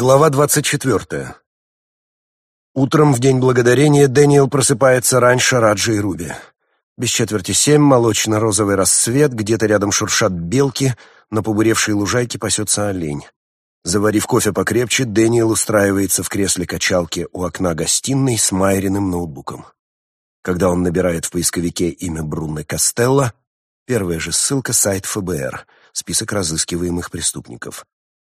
Глава двадцать четвертая. Утром в День Благодарения Дэниел просыпается раньше Раджи и Руби. Без четверти семь молочно-розовый рассвет, где-то рядом шуршат белки, на побуревшей лужайке пасется олень. Заварив кофе покрепче, Дэниел устраивается в кресле качалки у окна гостиной с Майриным ноутбуком. Когда он набирает в поисковике имя Бруно Костелло, первая же ссылка — сайт ФБР, список разыскиваемых преступников.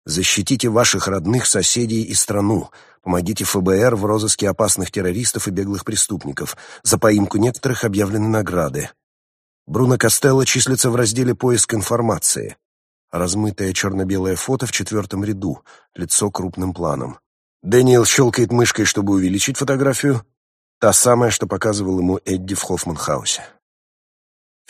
Защитите ваших родных, соседей и страну. Помогите ФБР в розыске опасных террористов и беглых преступников. За поимку некоторых объявлены награды. Бруно Костелло числится в разделе «Поиск информации». Размытое черно-белое фото в четвертом ряду, лицо крупным планом. Дэниел щелкает мышкой, чтобы увеличить фотографию. Та самая, что показывал ему Эдди в Хоффманхаусе.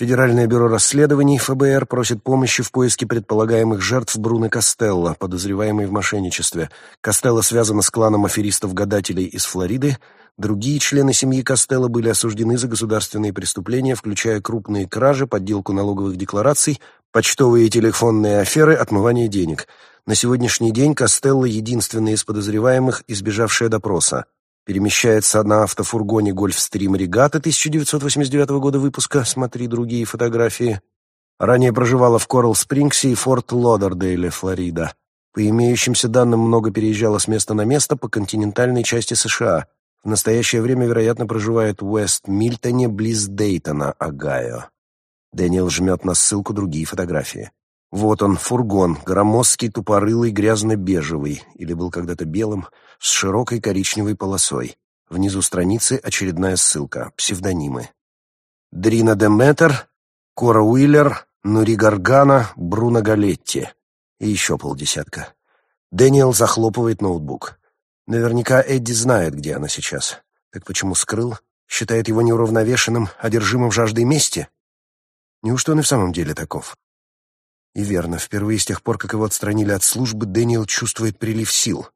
Федеральное бюро расследований ФБР просит помощи в поиске предполагаемых жертв Бруно Костелло, подозреваемой в мошенничестве. Костелло связано с кланом аферистов-гадателей из Флориды. Другие члены семьи Костелло были осуждены за государственные преступления, включая крупные кражи, подделку налоговых деклараций, почтовые и телефонные аферы, отмывание денег. На сегодняшний день Костелло единственный из подозреваемых, избежавшая допроса перемещается на автофургоне «Гольфстрим Регата» 1989 года выпуска, смотри другие фотографии. Ранее проживала в Коралл-Спрингсе и Форт Лодердейле, Флорида. По имеющимся данным, много переезжала с места на место по континентальной части США. В настоящее время, вероятно, проживает в Уэст-Мильтоне, близ Дейтона, Огайо. Дэниел жмет на ссылку другие фотографии. Вот он, фургон, громоздкий, тупорылый, грязно-бежевый, или был когда-то белым, с широкой коричневой полосой. Внизу страницы очередная ссылка, псевдонимы. Дрина Деметер, Кора Уиллер, Нури Гаргана, Бруно Галетти. И еще полдесятка. Дэниел захлопывает ноутбук. Наверняка Эдди знает, где она сейчас. Так почему скрыл? Считает его неуравновешенным, одержимым жаждой мести? Неужто он и в самом деле таков? И верно, впервые с тех пор, как его отстранили от службы, Дэниел чувствует прилив сил.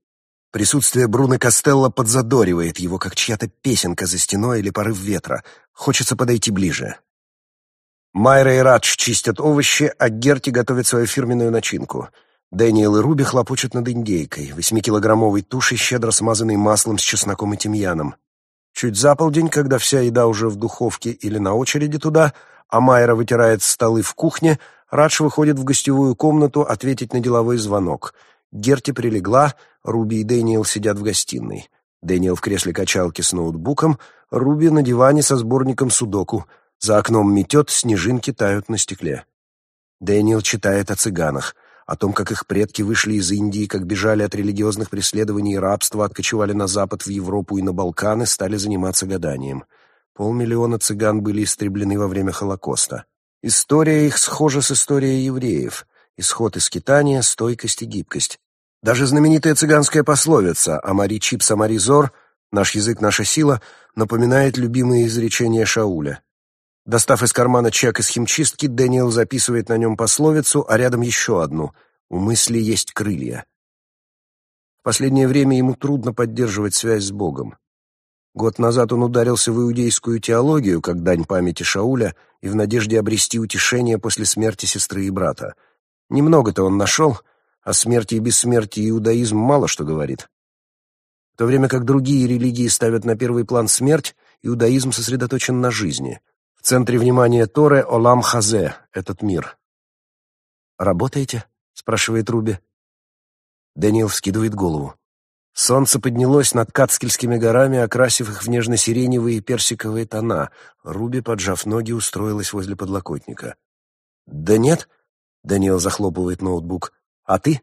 Присутствие Бруно Костелло подзадоривает его, как чья-то песенка за стеной или порыв ветра. Хочется подойти ближе. Майра и Радж чистят овощи, а Герти готовит свою фирменную начинку. Дэниел и Руби хлопочут над индейкой, восьмикилограммовой тушей, щедро смазанной маслом с чесноком и тимьяном. Чуть за полдень, когда вся еда уже в духовке или на очереди туда, а Майра вытирает столы в кухне — Радж выходит в гостевую комнату ответить на деловой звонок. Герти прилегла, Руби и Дэниел сидят в гостиной. Дэниел в кресле качалки с ноутбуком, Руби на диване со сборником судоку. За окном метет, снежинки тают на стекле. Дэниел читает о цыганах, о том, как их предки вышли из Индии, как бежали от религиозных преследований и рабства, откочевали на запад, в Европу и на Балканы, стали заниматься гаданием. Полмиллиона цыган были истреблены во время Холокоста. История их схожа с историей евреев. Исход из скитания, стойкость и гибкость. Даже знаменитая цыганская пословица «Амари чипс, амари зор» «Наш язык, наша сила» напоминает любимые изречения Шауля. Достав из кармана чек из химчистки, Дэниел записывает на нем пословицу, а рядом еще одну «У мысли есть крылья». В последнее время ему трудно поддерживать связь с Богом. Год назад он ударился в иудейскую теологию, как дань памяти Шауля, и в надежде обрести утешение после смерти сестры и брата. Немного-то он нашел, о смерти и бессмертии иудаизм мало что говорит. В то время как другие религии ставят на первый план смерть, иудаизм сосредоточен на жизни. В центре внимания Торы «Олам Хазе» — этот мир. «Работаете?» — спрашивает Руби. Дэниел вскидывает голову. Солнце поднялось над Кацкельскими горами, окрасив их в нежно-сиреневые и персиковые тона. Руби, поджав ноги, устроилась возле подлокотника. «Да нет», — Даниэл захлопывает ноутбук. «А ты?»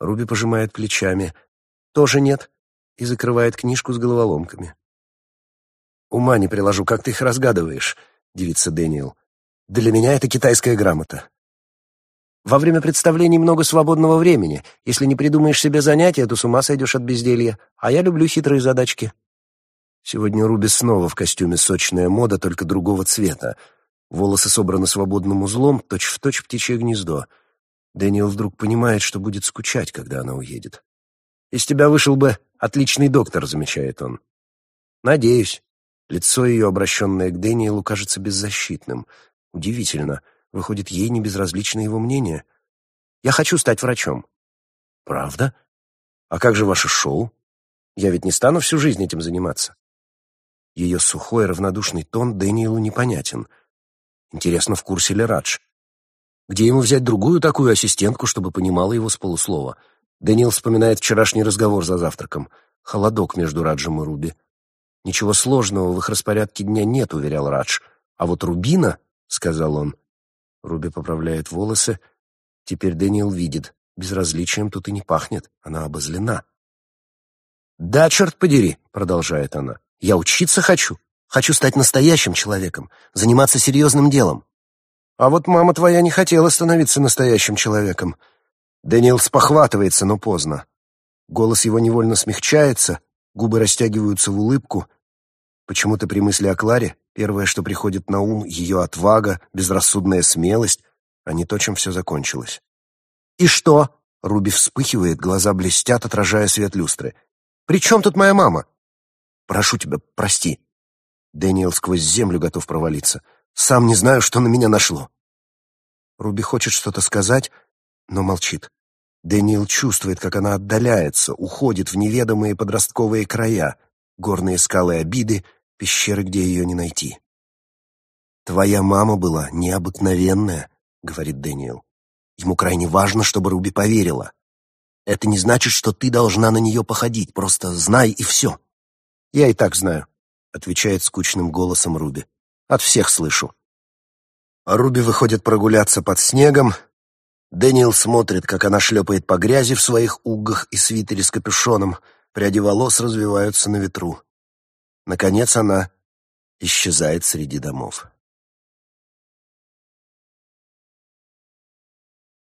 Руби пожимает плечами. «Тоже нет», и закрывает книжку с головоломками. «Ума не приложу, как ты их разгадываешь», — дивится Дэниел. «Для меня это китайская грамота». Во время представлений много свободного времени. Если не придумаешь себе занятия, то с ума сойдешь от безделья. А я люблю хитрые задачки. Сегодня Руби снова в костюме сочная мода, только другого цвета. Волосы собраны свободным узлом, точь-в-точь птичье гнездо. Дэниел вдруг понимает, что будет скучать, когда она уедет. «Из тебя вышел бы отличный доктор», — замечает он. «Надеюсь». Лицо ее, обращенное к Дэниелу, кажется беззащитным. Удивительно — Выходит, ей не безразлично его мнение. Я хочу стать врачом. Правда? А как же ваше шоу? Я ведь не стану всю жизнь этим заниматься. Ее сухой, равнодушный тон Дэниелу непонятен. Интересно, в курсе ли Радж? Где ему взять другую такую ассистентку, чтобы понимала его с полуслова? Дэниел вспоминает вчерашний разговор за завтраком. Холодок между Раджем и Руби. «Ничего сложного в их распорядке дня нет», — уверял Радж. «А вот Рубина», — сказал он. Руби поправляет волосы. Теперь Дэниел видит. Безразличием тут и не пахнет. Она обозлена. «Да, черт подери», — продолжает она. «Я учиться хочу. Хочу стать настоящим человеком, заниматься серьезным делом». «А вот мама твоя не хотела становиться настоящим человеком». Дэниел спохватывается, но поздно. Голос его невольно смягчается, губы растягиваются в улыбку, Почему-то при мысли о Кларе первое, что приходит на ум, ее отвага, безрассудная смелость, а не то, чем все закончилось. «И что?» — Руби вспыхивает, глаза блестят, отражая свет люстры. «При чем тут моя мама?» «Прошу тебя, прости». Дэниел сквозь землю готов провалиться. «Сам не знаю, что на меня нашло». Руби хочет что-то сказать, но молчит. Дэниел чувствует, как она отдаляется, уходит в неведомые подростковые края, горные скалы обиды, пещеры, где ее не найти. «Твоя мама была необыкновенная», — говорит Дэниел. Ему крайне важно, чтобы Руби поверила. Это не значит, что ты должна на нее походить, просто знай и все. Я и так знаю, — отвечает скучным голосом Руби. От всех слышу. А Руби выходит прогуляться под снегом. Дэниел смотрит, как она шлепает по грязи в своих угах и свитере с капюшоном. Пряди волос развиваются на ветру. Наконец она исчезает среди домов.